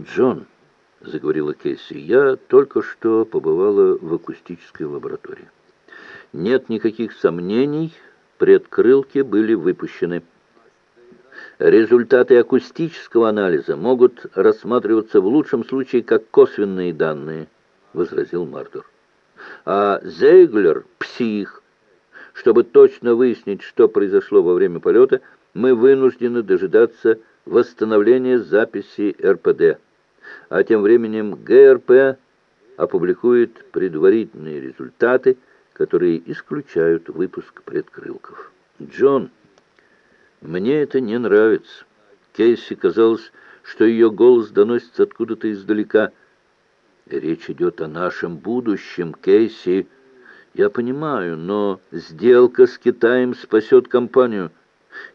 «Джон», — заговорила Кейси, — «я только что побывала в акустической лаборатории. Нет никаких сомнений, предкрылки были выпущены». Результаты акустического анализа могут рассматриваться в лучшем случае как косвенные данные, возразил Мардер. А Зейглер — псих. Чтобы точно выяснить, что произошло во время полета, мы вынуждены дожидаться восстановления записи РПД. А тем временем ГРП опубликует предварительные результаты, которые исключают выпуск предкрылков. Джон мне это не нравится. Кейси казалось, что ее голос доносится откуда-то издалека. Речь идет о нашем будущем, Кейси. Я понимаю, но сделка с Китаем спасет компанию.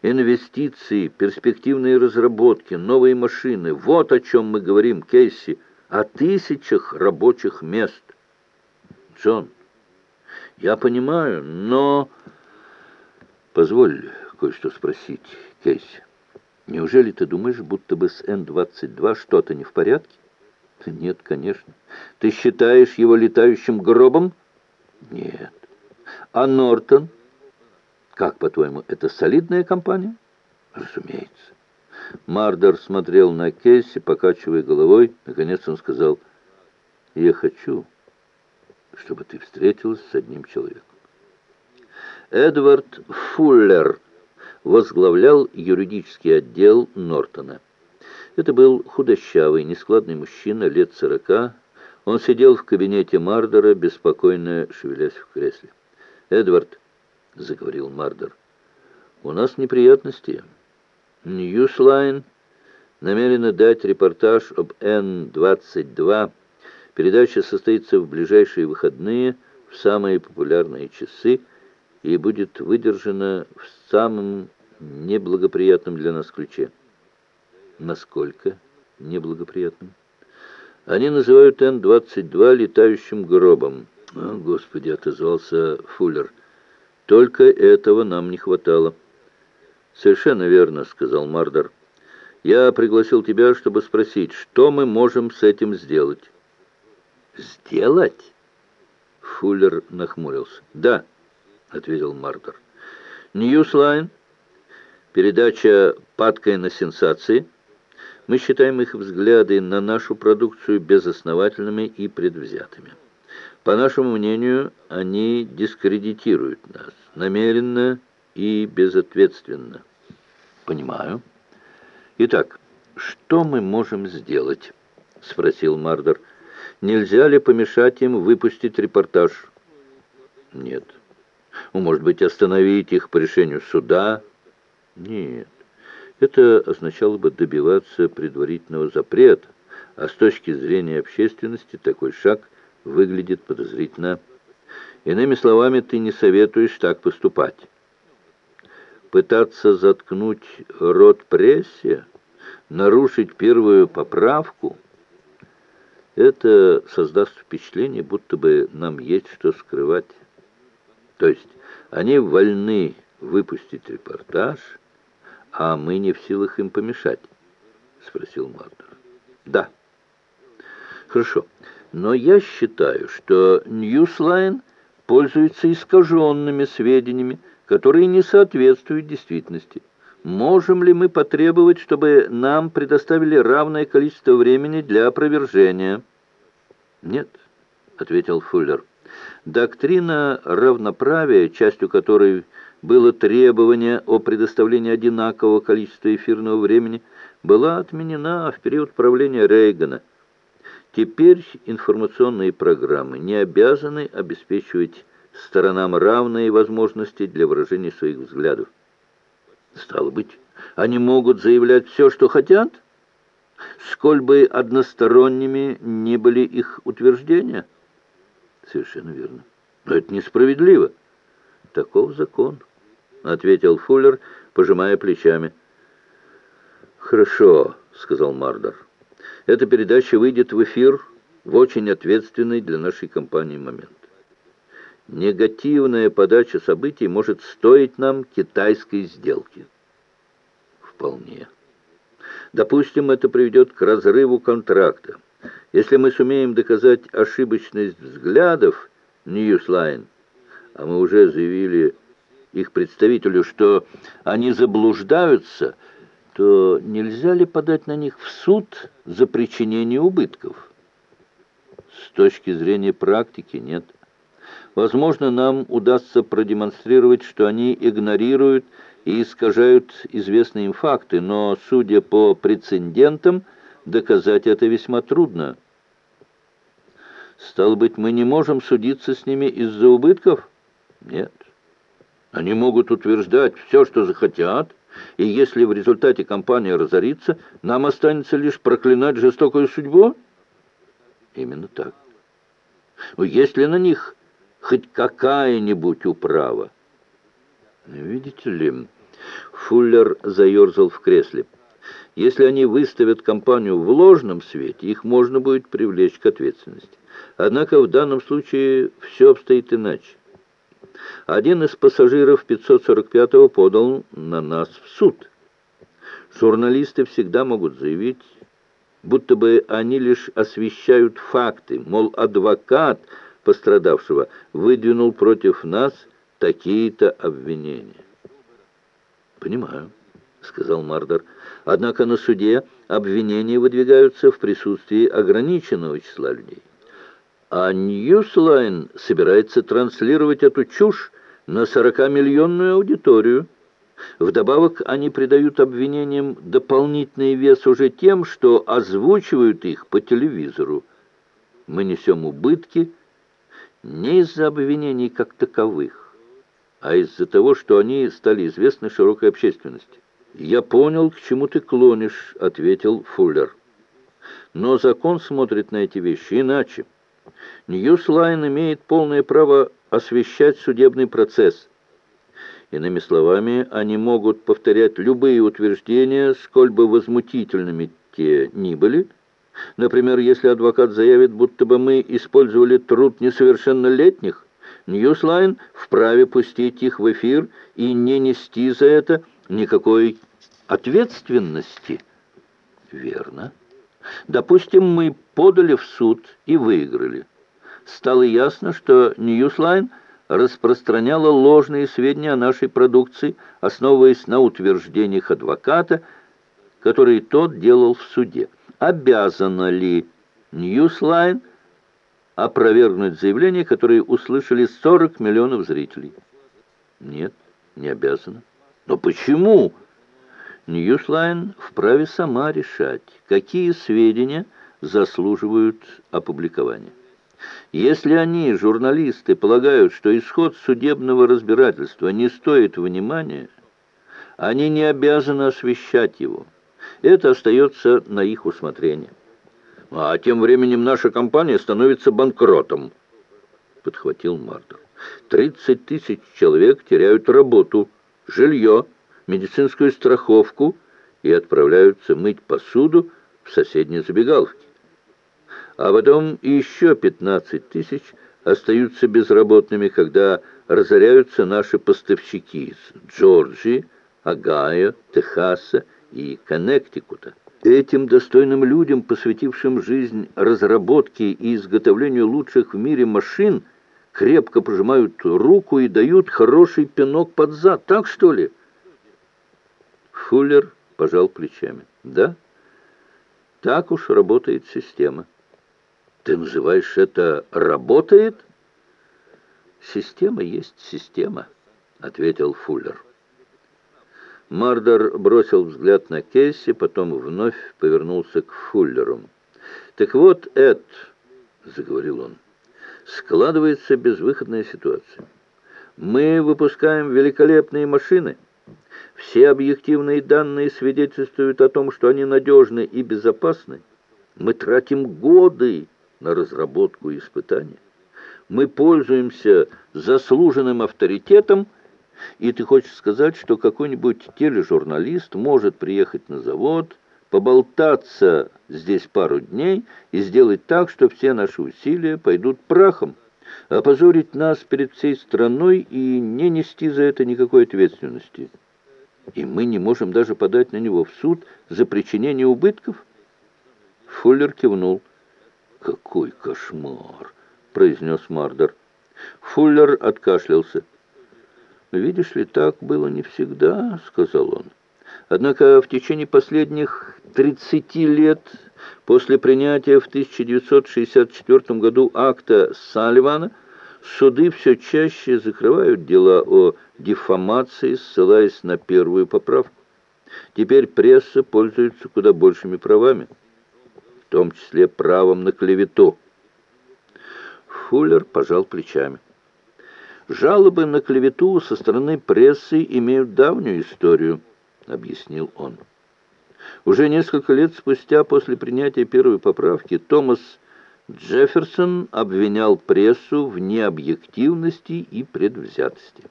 Инвестиции, перспективные разработки, новые машины. Вот о чем мы говорим, Кейси. О тысячах рабочих мест. Джон, я понимаю, но... Позволь кое-что спросить, Кейси. Неужели ты думаешь, будто бы с Н-22 что-то не в порядке? Нет, конечно. Ты считаешь его летающим гробом? Нет. А Нортон? Как, по-твоему, это солидная компания? Разумеется. Мардер смотрел на Кейси, покачивая головой. Наконец он сказал, «Я хочу, чтобы ты встретилась с одним человеком». Эдвард Фуллер возглавлял юридический отдел Нортона. Это был худощавый, нескладный мужчина лет сорока. Он сидел в кабинете Мардера, беспокойно шевелясь в кресле. «Эдвард», — заговорил Мардер, — «у нас неприятности. Ньюслайн намерена дать репортаж об Н-22. Передача состоится в ближайшие выходные, в самые популярные часы, и будет выдержана в самом неблагоприятном для нас ключе. Насколько неблагоприятным? Они называют Н-22 летающим гробом. О, Господи, отозвался Фуллер. Только этого нам не хватало. Совершенно верно, сказал Мардер. Я пригласил тебя, чтобы спросить, что мы можем с этим сделать. Сделать? Фуллер нахмурился. Да, ответил Мардер. Ньюслайн Передача «Падкая на сенсации». Мы считаем их взгляды на нашу продукцию безосновательными и предвзятыми. По нашему мнению, они дискредитируют нас намеренно и безответственно. Понимаю. Итак, что мы можем сделать? Спросил Мардер. Нельзя ли помешать им выпустить репортаж? Нет. Ну, может быть, остановить их по решению суда, нет, это означало бы добиваться предварительного запрета, а с точки зрения общественности такой шаг выглядит подозрительно. Иными словами, ты не советуешь так поступать. Пытаться заткнуть рот прессе, нарушить первую поправку, это создаст впечатление, будто бы нам есть что скрывать. То есть они вольны выпустить репортаж – «А мы не в силах им помешать?» — спросил Мардер. «Да». «Хорошо, но я считаю, что Ньюслайн пользуется искаженными сведениями, которые не соответствуют действительности. Можем ли мы потребовать, чтобы нам предоставили равное количество времени для опровержения?» «Нет», — ответил Фуллер. «Доктрина равноправия, частью которой было требование о предоставлении одинакового количества эфирного времени, была отменена в период правления Рейгана. Теперь информационные программы не обязаны обеспечивать сторонам равные возможности для выражения своих взглядов. Стало быть, они могут заявлять все, что хотят, сколь бы односторонними не были их утверждения. Совершенно верно. Но это несправедливо. Таков закон ответил Фуллер, пожимая плечами. «Хорошо», — сказал Мардер. «Эта передача выйдет в эфир в очень ответственный для нашей компании момент. Негативная подача событий может стоить нам китайской сделки». «Вполне». Допустим, это приведет к разрыву контракта. Если мы сумеем доказать ошибочность взглядов Ньюслайн, а мы уже заявили их представителю, что они заблуждаются, то нельзя ли подать на них в суд за причинение убытков? С точки зрения практики нет. Возможно, нам удастся продемонстрировать, что они игнорируют и искажают известные им факты, но, судя по прецедентам, доказать это весьма трудно. Стало быть, мы не можем судиться с ними из-за убытков? Нет. Они могут утверждать все, что захотят, и если в результате компания разорится, нам останется лишь проклинать жестокую судьбу? Именно так. Но есть ли на них хоть какая-нибудь управа? Видите ли, Фуллер заерзал в кресле. Если они выставят компанию в ложном свете, их можно будет привлечь к ответственности. Однако в данном случае все обстоит иначе. Один из пассажиров 545-го подал на нас в суд. Журналисты всегда могут заявить, будто бы они лишь освещают факты, мол, адвокат пострадавшего выдвинул против нас такие-то обвинения. «Понимаю», — сказал Мардер. «Однако на суде обвинения выдвигаются в присутствии ограниченного числа людей. А Ньюслайн собирается транслировать эту чушь на 40-миллионную аудиторию. Вдобавок они придают обвинениям дополнительный вес уже тем, что озвучивают их по телевизору. Мы несем убытки не из-за обвинений как таковых, а из-за того, что они стали известны широкой общественности. «Я понял, к чему ты клонишь», — ответил Фуллер. «Но закон смотрит на эти вещи иначе. Ньюслайн имеет полное право освещать судебный процесс. Иными словами, они могут повторять любые утверждения, сколь бы возмутительными те ни были. Например, если адвокат заявит, будто бы мы использовали труд несовершеннолетних, Ньюслайн вправе пустить их в эфир и не нести за это никакой ответственности. Верно. Допустим, мы подали в суд и выиграли. Стало ясно, что Ньюслайн распространяла ложные сведения о нашей продукции, основываясь на утверждениях адвоката, которые тот делал в суде. Обязана ли Ньюслайн опровергнуть заявление, которое услышали 40 миллионов зрителей? Нет, не обязана. Но почему? Ньюслайн вправе сама решать, какие сведения заслуживают опубликования. Если они, журналисты, полагают, что исход судебного разбирательства не стоит внимания, они не обязаны освещать его. Это остается на их усмотрение. А тем временем наша компания становится банкротом, подхватил Мардер. Тридцать тысяч человек теряют работу, жилье, медицинскую страховку и отправляются мыть посуду в соседней забегаловке. А потом еще пятнадцать тысяч остаются безработными, когда разоряются наши поставщики из Джорджии, Огайо, Техаса и Коннектикута. Этим достойным людям, посвятившим жизнь разработке и изготовлению лучших в мире машин, крепко пожимают руку и дают хороший пинок под зад. Так что ли? Фуллер пожал плечами. Да, так уж работает система. Ты называешь это «работает»? Система есть система, ответил Фуллер. Мардер бросил взгляд на Кейси, потом вновь повернулся к Фуллеру. «Так вот, Эд», — заговорил он, — «складывается безвыходная ситуация. Мы выпускаем великолепные машины. Все объективные данные свидетельствуют о том, что они надежны и безопасны. Мы тратим годы на разработку и испытания. Мы пользуемся заслуженным авторитетом, и ты хочешь сказать, что какой-нибудь тележурналист может приехать на завод, поболтаться здесь пару дней и сделать так, что все наши усилия пойдут прахом, опозорить нас перед всей страной и не нести за это никакой ответственности. И мы не можем даже подать на него в суд за причинение убытков? Фуллер кивнул. «Какой кошмар!» — произнес Мардер. Фуллер откашлялся. «Видишь ли, так было не всегда», — сказал он. «Однако в течение последних 30 лет после принятия в 1964 году акта Салливана суды все чаще закрывают дела о дефамации, ссылаясь на первую поправку. Теперь пресса пользуется куда большими правами, в том числе правом на клевету. Фуллер пожал плечами. «Жалобы на клевету со стороны прессы имеют давнюю историю», — объяснил он. Уже несколько лет спустя после принятия первой поправки Томас Джефферсон обвинял прессу в необъективности и предвзятости.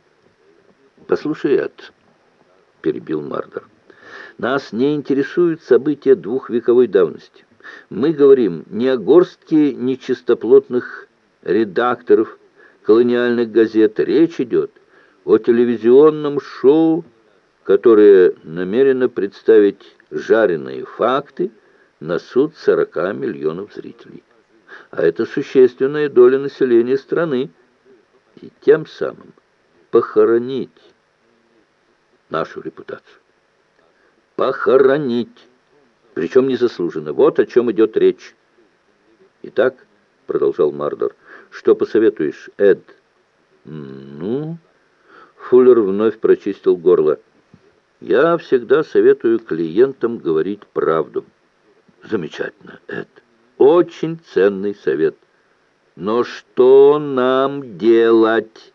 «Послушай, Эд», — перебил Мардер, — «нас не интересуют события двухвековой давности. Мы говорим не о горстке нечистоплотных редакторов колониальных газет. Речь идет о телевизионном шоу, которое намерено представить жареные факты на суд 40 миллионов зрителей. А это существенная доля населения страны. И тем самым похоронить нашу репутацию. Похоронить. Причем незаслуженно. Вот о чем идет речь. Итак, продолжал Мардор, что посоветуешь, Эд? Ну, Фуллер вновь прочистил горло. Я всегда советую клиентам говорить правду. Замечательно, Эд. Очень ценный совет. Но что нам делать?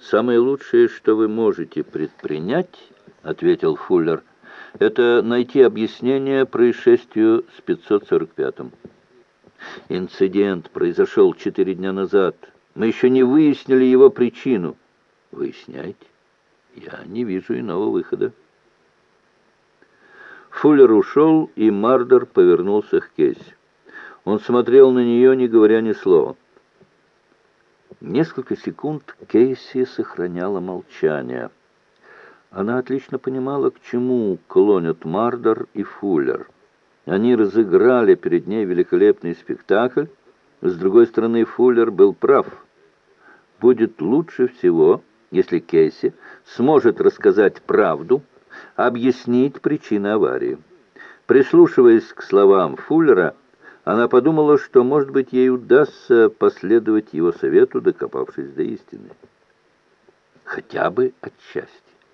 «Самое лучшее, что вы можете предпринять, — ответил Фуллер, — это найти объяснение происшествию с 545-м. Инцидент произошел четыре дня назад. Мы еще не выяснили его причину. Выясняйте. Я не вижу иного выхода. Фуллер ушел, и Мардер повернулся к Кейси. Он смотрел на нее, не говоря ни слова. Несколько секунд Кейси сохраняла молчание. Она отлично понимала, к чему клонят Мардер и Фуллер. Они разыграли перед ней великолепный спектакль. С другой стороны, Фуллер был прав. Будет лучше всего, если Кейси сможет рассказать правду, объяснить причины аварии. Прислушиваясь к словам Фуллера, она подумала, что, может быть, ей удастся последовать его совету, докопавшись до истины. Хотя бы отчасти.